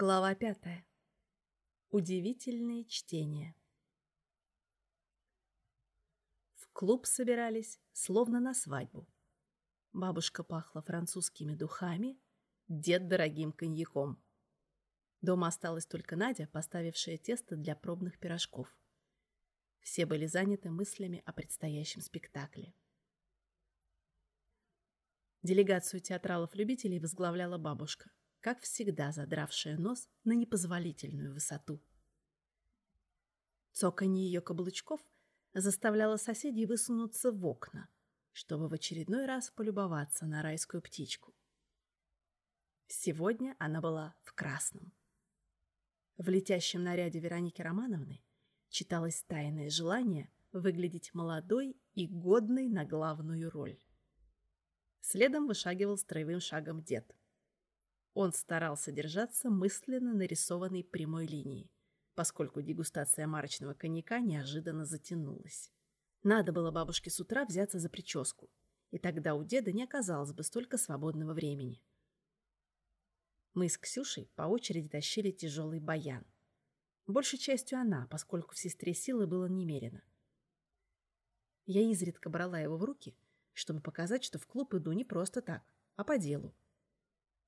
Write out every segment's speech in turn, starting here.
Глава пятая. Удивительные чтения. В клуб собирались, словно на свадьбу. Бабушка пахла французскими духами, дед дорогим коньяком. Дома осталась только Надя, поставившая тесто для пробных пирожков. Все были заняты мыслями о предстоящем спектакле. Делегацию театралов-любителей возглавляла бабушка как всегда задравшая нос на непозволительную высоту. Цоканье ее каблучков заставляло соседей высунуться в окна, чтобы в очередной раз полюбоваться на райскую птичку. Сегодня она была в красном. В летящем наряде Вероники Романовны читалось тайное желание выглядеть молодой и годной на главную роль. Следом вышагивал строевым шагом дед. Он старался держаться мысленно нарисованной прямой линии, поскольку дегустация марочного коньяка неожиданно затянулась. Надо было бабушке с утра взяться за прическу, и тогда у деда не оказалось бы столько свободного времени. Мы с Ксюшей по очереди тащили тяжелый баян. Большей частью она, поскольку в сестре силы было немерено. Я изредка брала его в руки, чтобы показать, что в клуб иду не просто так, а по делу.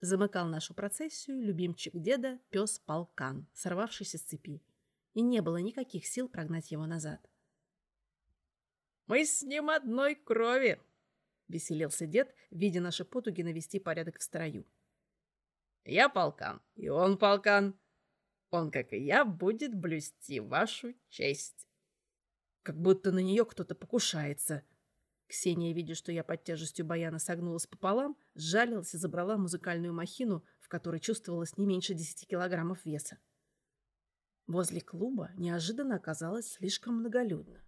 Замыкал нашу процессию любимчик деда, пес Полкан, сорвавшийся с цепи. И не было никаких сил прогнать его назад. «Мы с ним одной крови!» — веселился дед, видя наши потуги навести порядок в строю. «Я полкан, и он полкан. Он, как и я, будет блюсти вашу честь». Как будто на нее кто-то покушается, Ксения, видя, что я под тяжестью баяна согнулась пополам, сжалилась и забрала музыкальную махину, в которой чувствовалось не меньше десяти килограммов веса. Возле клуба неожиданно оказалось слишком многолюдно.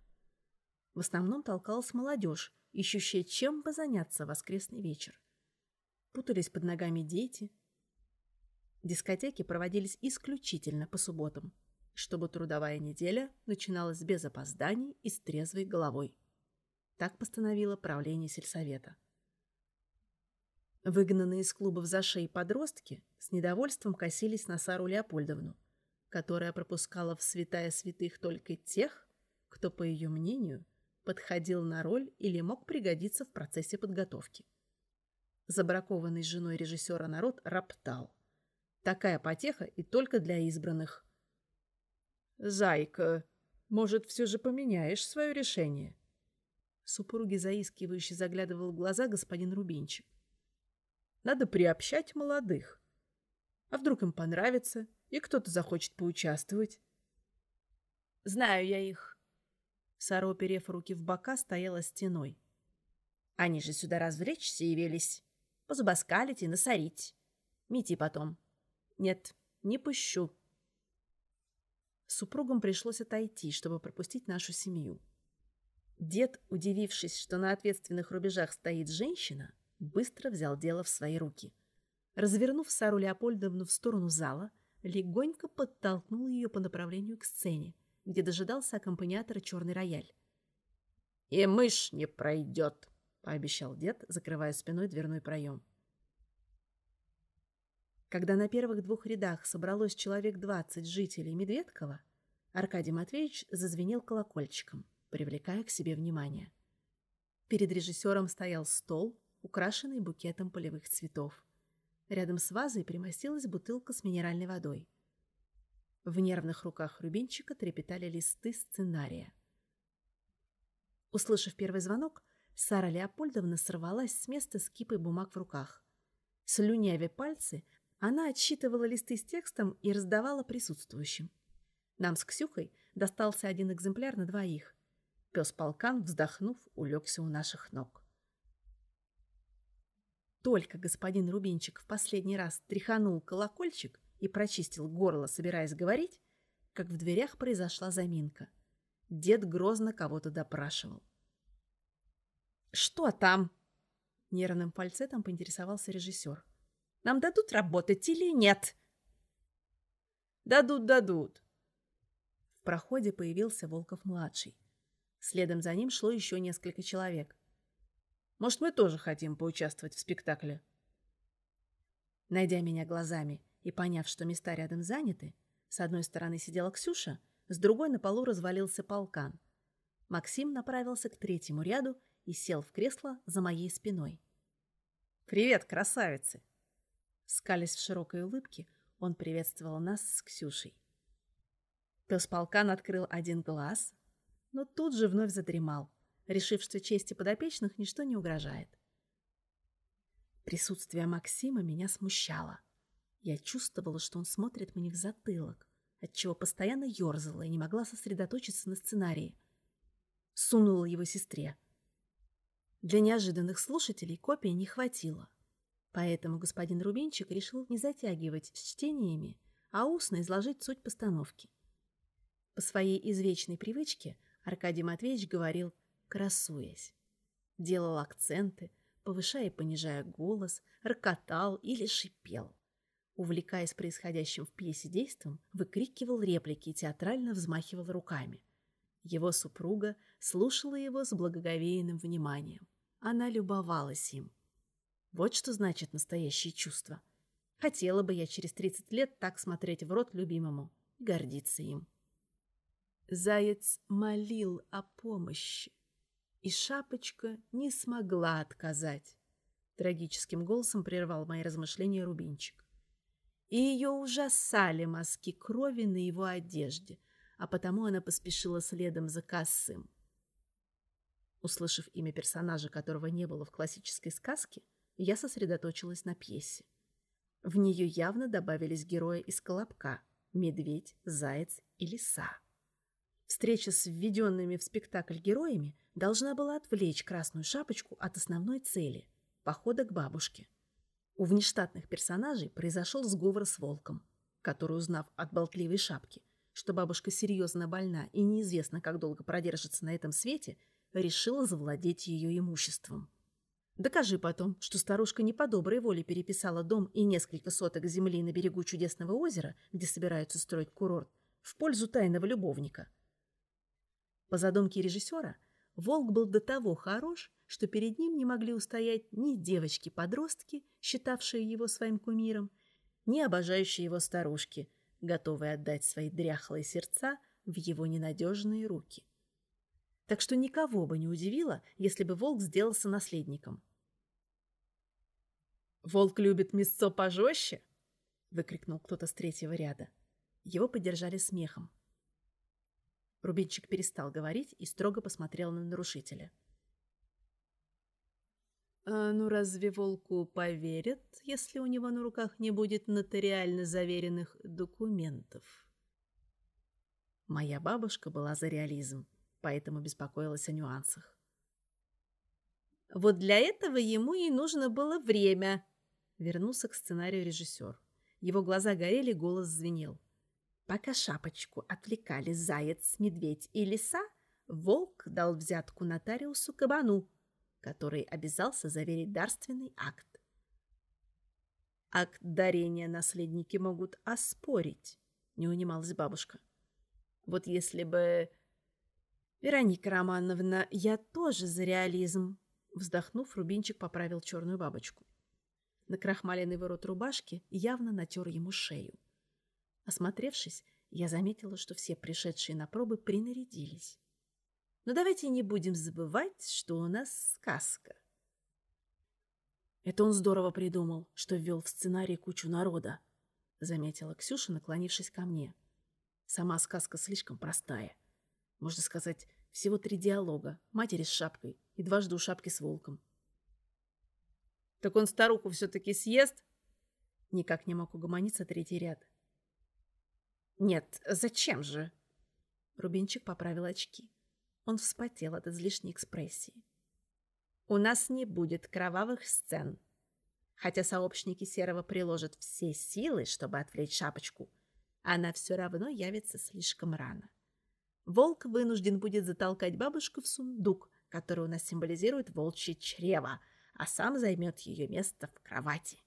В основном толкалась молодежь, ищущая чем бы заняться в воскресный вечер. Путались под ногами дети. Дискотеки проводились исключительно по субботам, чтобы трудовая неделя начиналась без опозданий и с трезвой головой. Так постановило правление сельсовета. Выгнанные из клубов за шеи подростки с недовольством косились на Сару Леопольдовну, которая пропускала в святая святых только тех, кто, по ее мнению, подходил на роль или мог пригодиться в процессе подготовки. Забракованный женой режиссера народ роптал. Такая потеха и только для избранных. «Зайка, может, все же поменяешь свое решение?» Супруги заискивающе заглядывал в глаза господин Рубинчик. Надо приобщать молодых. А вдруг им понравится, и кто-то захочет поучаствовать? Знаю я их. Сара, оперев руки в бока, стояла стеной. Они же сюда развлечься явились. Позубоскалить и насорить. Мити потом. Нет, не пущу. Супругам пришлось отойти, чтобы пропустить нашу семью. Дед, удивившись, что на ответственных рубежах стоит женщина, быстро взял дело в свои руки. Развернув Сару Леопольдовну в сторону зала, легонько подтолкнул ее по направлению к сцене, где дожидался аккомпаниатора черный рояль. «И мышь не пройдет», — пообещал дед, закрывая спиной дверной проем. Когда на первых двух рядах собралось человек двадцать жителей Медведкова, Аркадий Матвеевич зазвенел колокольчиком привлекая к себе внимание. Перед режиссером стоял стол, украшенный букетом полевых цветов. Рядом с вазой примостилась бутылка с минеральной водой. В нервных руках Рубинчика трепетали листы сценария. Услышав первый звонок, Сара Леопольдовна сорвалась с места с кипой бумаг в руках. Слюнявя пальцы, она отсчитывала листы с текстом и раздавала присутствующим. Нам с Ксюхой достался один экземпляр на двоих. Пес-полкан, вздохнув, улегся у наших ног. Только господин Рубинчик в последний раз тряханул колокольчик и прочистил горло, собираясь говорить, как в дверях произошла заминка. Дед грозно кого-то допрашивал. «Что там?» Нервным фальцетом поинтересовался режиссер. «Нам дадут работать или нет?» «Дадут, дадут!» В проходе появился Волков-младший. Следом за ним шло еще несколько человек. Может, мы тоже хотим поучаствовать в спектакле?» Найдя меня глазами и, поняв, что места рядом заняты, с одной стороны сидела Ксюша, с другой на полу развалился полкан. Максим направился к третьему ряду и сел в кресло за моей спиной. «Привет, красавицы!» Скалясь в широкой улыбке, он приветствовал нас с Ксюшей. Пес полкан открыл один глаз, но тут же вновь задремал, решив, что чести подопечных ничто не угрожает. Присутствие Максима меня смущало. Я чувствовала, что он смотрит мне в затылок, отчего постоянно ерзала и не могла сосредоточиться на сценарии. Сунула его сестре. Для неожиданных слушателей копии не хватило. Поэтому господин Рубинчик решил не затягивать с чтениями, а устно изложить суть постановки. По своей извечной привычке Аркадий Матвеевич говорил, красуясь. Делал акценты, повышая и понижая голос, рокотал или шипел. Увлекаясь происходящим в пьесе действом, выкрикивал реплики и театрально взмахивал руками. Его супруга слушала его с благоговейным вниманием. Она любовалась им. Вот что значит настоящее чувство. Хотела бы я через 30 лет так смотреть в рот любимому и гордиться им. Заяц молил о помощи, и Шапочка не смогла отказать. Трагическим голосом прервал мои размышления Рубинчик. И ее ужасали мазки крови на его одежде, а потому она поспешила следом за Косым. Услышав имя персонажа, которого не было в классической сказке, я сосредоточилась на пьесе. В нее явно добавились герои из «Колобка» — медведь, заяц и лиса. Встреча с введенными в спектакль героями должна была отвлечь Красную Шапочку от основной цели – похода к бабушке. У внештатных персонажей произошел сговор с волком, который, узнав от болтливой шапки, что бабушка серьезно больна и неизвестно, как долго продержится на этом свете, решила завладеть ее имуществом. Докажи потом, что старушка не по доброй воле переписала дом и несколько соток земли на берегу чудесного озера, где собираются строить курорт, в пользу тайного любовника – по задумке режиссера, волк был до того хорош, что перед ним не могли устоять ни девочки-подростки, считавшие его своим кумиром, ни обожающие его старушки, готовые отдать свои дряхлые сердца в его ненадежные руки. Так что никого бы не удивило, если бы волк сделался наследником. «Волк любит мясцо пожестче?» — выкрикнул кто-то с третьего ряда. Его поддержали смехом. Рубинчик перестал говорить и строго посмотрел на нарушителя. «А ну разве волку поверят, если у него на руках не будет нотариально заверенных документов?» Моя бабушка была за реализм, поэтому беспокоилась о нюансах. «Вот для этого ему и нужно было время», — вернулся к сценарию режиссер. Его глаза горели, голос звенел. Пока шапочку отвлекали заяц, медведь и лиса, волк дал взятку нотариусу Кабану, который обязался заверить дарственный акт. Акт дарения наследники могут оспорить, не унималась бабушка. Вот если бы... Вероника Романовна, я тоже за реализм. Вздохнув, Рубинчик поправил черную бабочку. На крахмаленный ворот рубашки явно натер ему шею. Осмотревшись, я заметила, что все пришедшие на пробы принарядились. Но давайте не будем забывать, что у нас сказка. Это он здорово придумал, что ввел в сценарий кучу народа, заметила Ксюша, наклонившись ко мне. Сама сказка слишком простая. Можно сказать, всего три диалога. Матери с шапкой и дважды у шапки с волком. Так он старуху все-таки съест? Никак не мог угомониться третий ряд. Нет, зачем же? Рубинчик поправил очки. Он вспотел от излишней экспрессии. У нас не будет кровавых сцен. Хотя сообщники Серого приложат все силы, чтобы отвлечь шапочку, она все равно явится слишком рано. Волк вынужден будет затолкать бабушку в сундук, который у нас символизирует волчье чрево, а сам займет ее место в кровати.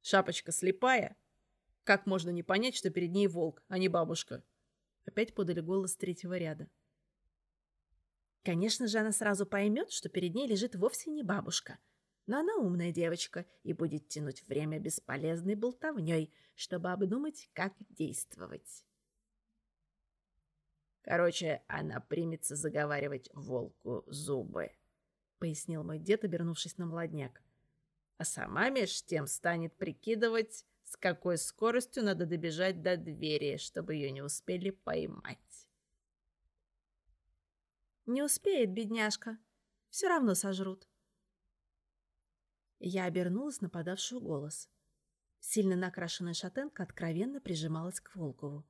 Шапочка слепая как можно не понять, что перед ней волк, а не бабушка? Опять подали голос третьего ряда. Конечно же, она сразу поймет, что перед ней лежит вовсе не бабушка. Но она умная девочка и будет тянуть время бесполезной болтовней, чтобы обдумать, как действовать. Короче, она примется заговаривать волку зубы, — пояснил мой дед, обернувшись на молодняк. А сама меж тем станет прикидывать, с какой скоростью надо добежать до двери, чтобы ее не успели поймать. Не успеет, бедняжка. Все равно сожрут. Я обернулась на подавшую голос. Сильно накрашенная шатенка откровенно прижималась к Волкову.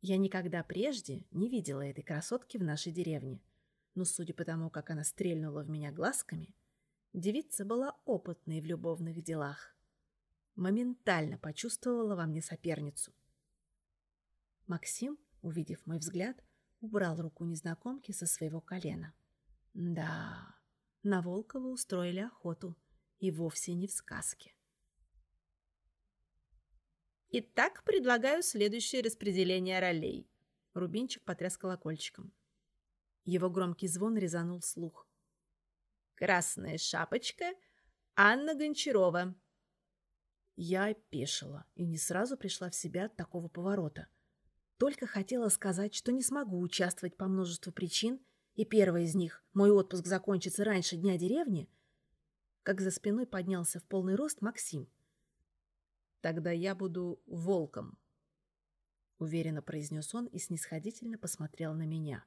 Я никогда прежде не видела этой красотки в нашей деревне. Но судя по тому, как она стрельнула в меня глазками, девица была опытной в любовных делах. Моментально почувствовала во мне соперницу. Максим, увидев мой взгляд, убрал руку незнакомки со своего колена. Да, на Волкова устроили охоту, и вовсе не в сказке. Итак, предлагаю следующее распределение ролей. Рубинчик потряс колокольчиком. Его громкий звон резанул слух. Красная шапочка Анна Гончарова. Я опешила и не сразу пришла в себя от такого поворота. Только хотела сказать, что не смогу участвовать по множеству причин, и первая из них — мой отпуск закончится раньше дня деревни, как за спиной поднялся в полный рост Максим — Тогда я буду волком. Уверенно произнес он и снисходительно посмотрел на меня.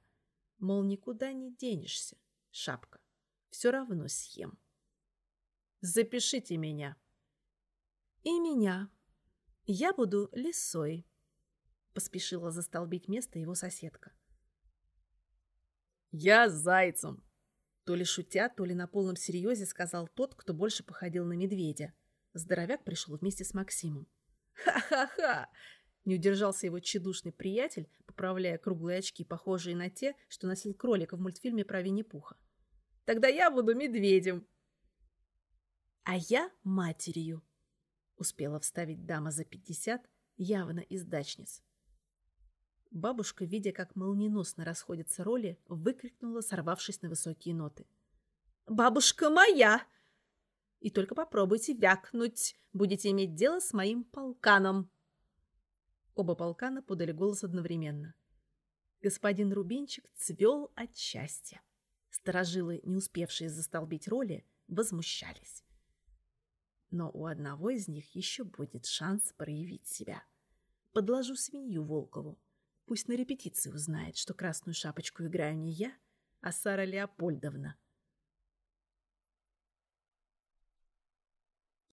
Мол, никуда не денешься, шапка. Все равно съем. Запишите меня. И меня. Я буду лисой. Поспешила застолбить место его соседка. Я зайцем. То ли шутя, то ли на полном серьезе сказал тот, кто больше походил на медведя. Здоровяк пришел вместе с Максимом. «Ха-ха-ха!» Не удержался его тщедушный приятель, поправляя круглые очки, похожие на те, что носил кролик в мультфильме про Винни-Пуха. «Тогда я буду медведем!» «А я матерью!» Успела вставить дама за пятьдесят, явно из дачниц. Бабушка, видя, как молниеносно расходятся роли, выкрикнула, сорвавшись на высокие ноты. «Бабушка моя! И только попробуйте вякнуть, будете иметь дело с моим полканом. Оба полкана подали голос одновременно. Господин Рубинчик цвел от счастья. Сторожилы, не успевшие застолбить роли, возмущались. Но у одного из них еще будет шанс проявить себя. Подложу свинью Волкову. Пусть на репетиции узнает, что красную шапочку играю не я, а Сара Леопольдовна —